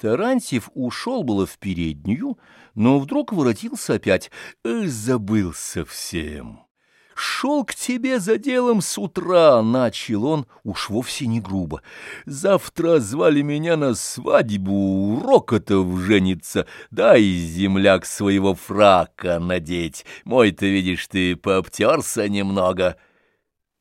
Тарантьев ушел было в переднюю, но вдруг воротился опять. «Э, «Забыл совсем. Шел к тебе за делом с утра», — начал он, уж вовсе не грубо. «Завтра звали меня на свадьбу, Рокотов женится, дай земляк своего фрака надеть. Мой-то, видишь, ты пообтерся немного».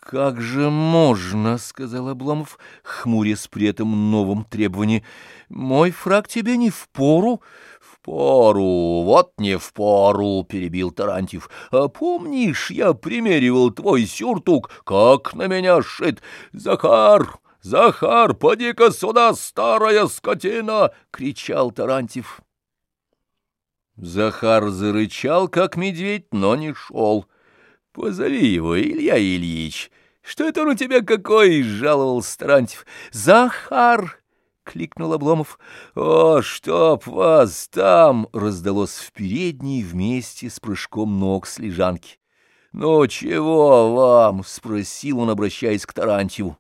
«Как же можно?» — сказал Обломов, хмурясь при этом новом требовании. «Мой фраг тебе не впору». «Впору, вот не впору», — перебил Тарантьев. «А помнишь, я примеривал твой сюртук, как на меня сшит? Захар, Захар, поди-ка сюда, старая скотина!» — кричал Тарантьев. Захар зарычал, как медведь, но не шел. Позови его, Илья Ильич. Что это он у тебя какой? — жаловал Старантьев. Захар! — кликнул Обломов. «О, чтоб вас там!» — раздалось в передней вместе с прыжком ног с лежанки. «Ну, чего вам?» — спросил он, обращаясь к Тарантьеву.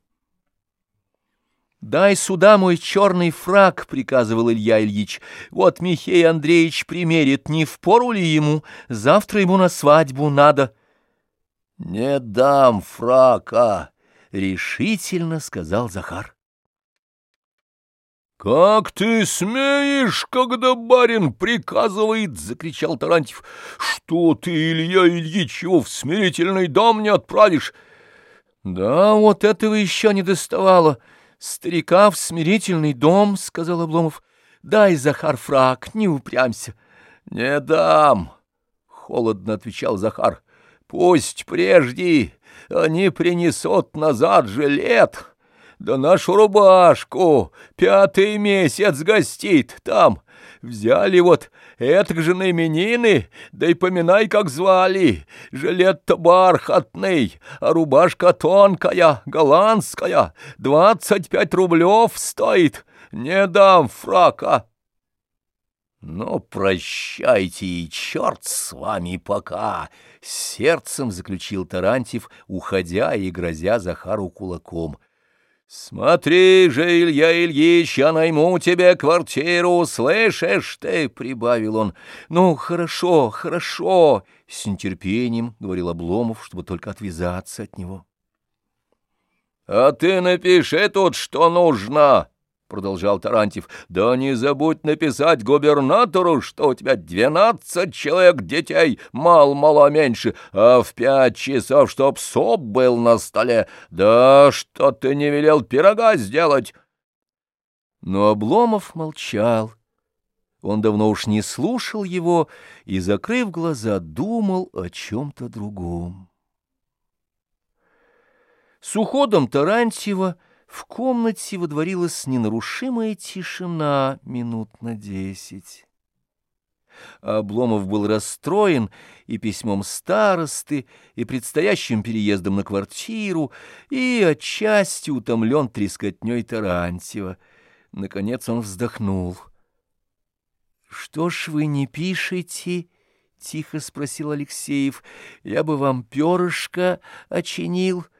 «Дай сюда мой черный фраг», — приказывал Илья Ильич. «Вот Михей Андреевич примерит, не впору ли ему? Завтра ему на свадьбу надо». «Не дам фрака!» — решительно сказал Захар. «Как ты смеешь, когда барин приказывает!» — закричал Тарантьев. «Что ты, Илья Ильич, его в смирительный дом не отправишь?» «Да, вот этого еще не доставало. Старика в смирительный дом», — сказал Обломов. «Дай, Захар, фрак, не упрямься». «Не дам», — холодно отвечал Захар. Пусть прежде они принесут назад жилет, да нашу рубашку пятый месяц гостит там. Взяли вот этак же на именины, да и поминай, как звали. Жилет-то бархатный, а рубашка тонкая, голландская, двадцать пять рублев стоит. Не дам фрака. «Ну, прощайте, и черт с вами пока!» — сердцем заключил Тарантьев, уходя и грозя Захару кулаком. «Смотри же, Илья Ильич, я найму тебе квартиру, слышишь ты?» — прибавил он. «Ну, хорошо, хорошо!» — с нетерпением говорил Обломов, чтобы только отвязаться от него. «А ты напиши тут, что нужно!» Продолжал Тарантьев, — да не забудь написать губернатору, что у тебя двенадцать человек детей, мало-мало меньше, а в пять часов чтоб соп был на столе, да что ты не велел пирога сделать. Но Обломов молчал. Он давно уж не слушал его и, закрыв глаза, думал о чем-то другом. С уходом Тарантьева в комнате водворилась ненарушимая тишина минут на десять. Обломов был расстроен и письмом старосты, и предстоящим переездом на квартиру, и отчасти утомлен трескотней Тарантьева. Наконец он вздохнул. — Что ж вы не пишете? — тихо спросил Алексеев. — Я бы вам перышко очинил. —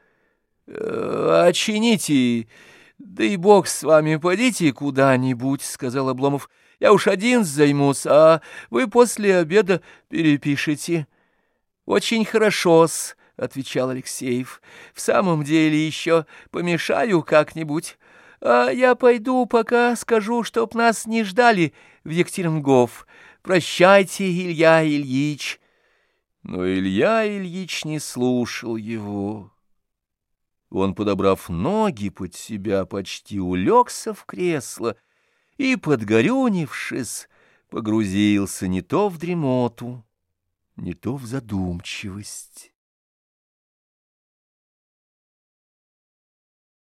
«Очините, да и бог с вами, подите куда-нибудь», — сказал Обломов. «Я уж один займусь, а вы после обеда перепишите». «Очень хорошо-с», — отвечал Алексеев. «В самом деле еще помешаю как-нибудь. А я пойду, пока скажу, чтоб нас не ждали в Екатерингов. Прощайте, Илья Ильич». Но Илья Ильич не слушал его. Он, подобрав ноги под себя, почти улегся в кресло и, подгорюнившись, погрузился не то в дремоту, не то в задумчивость.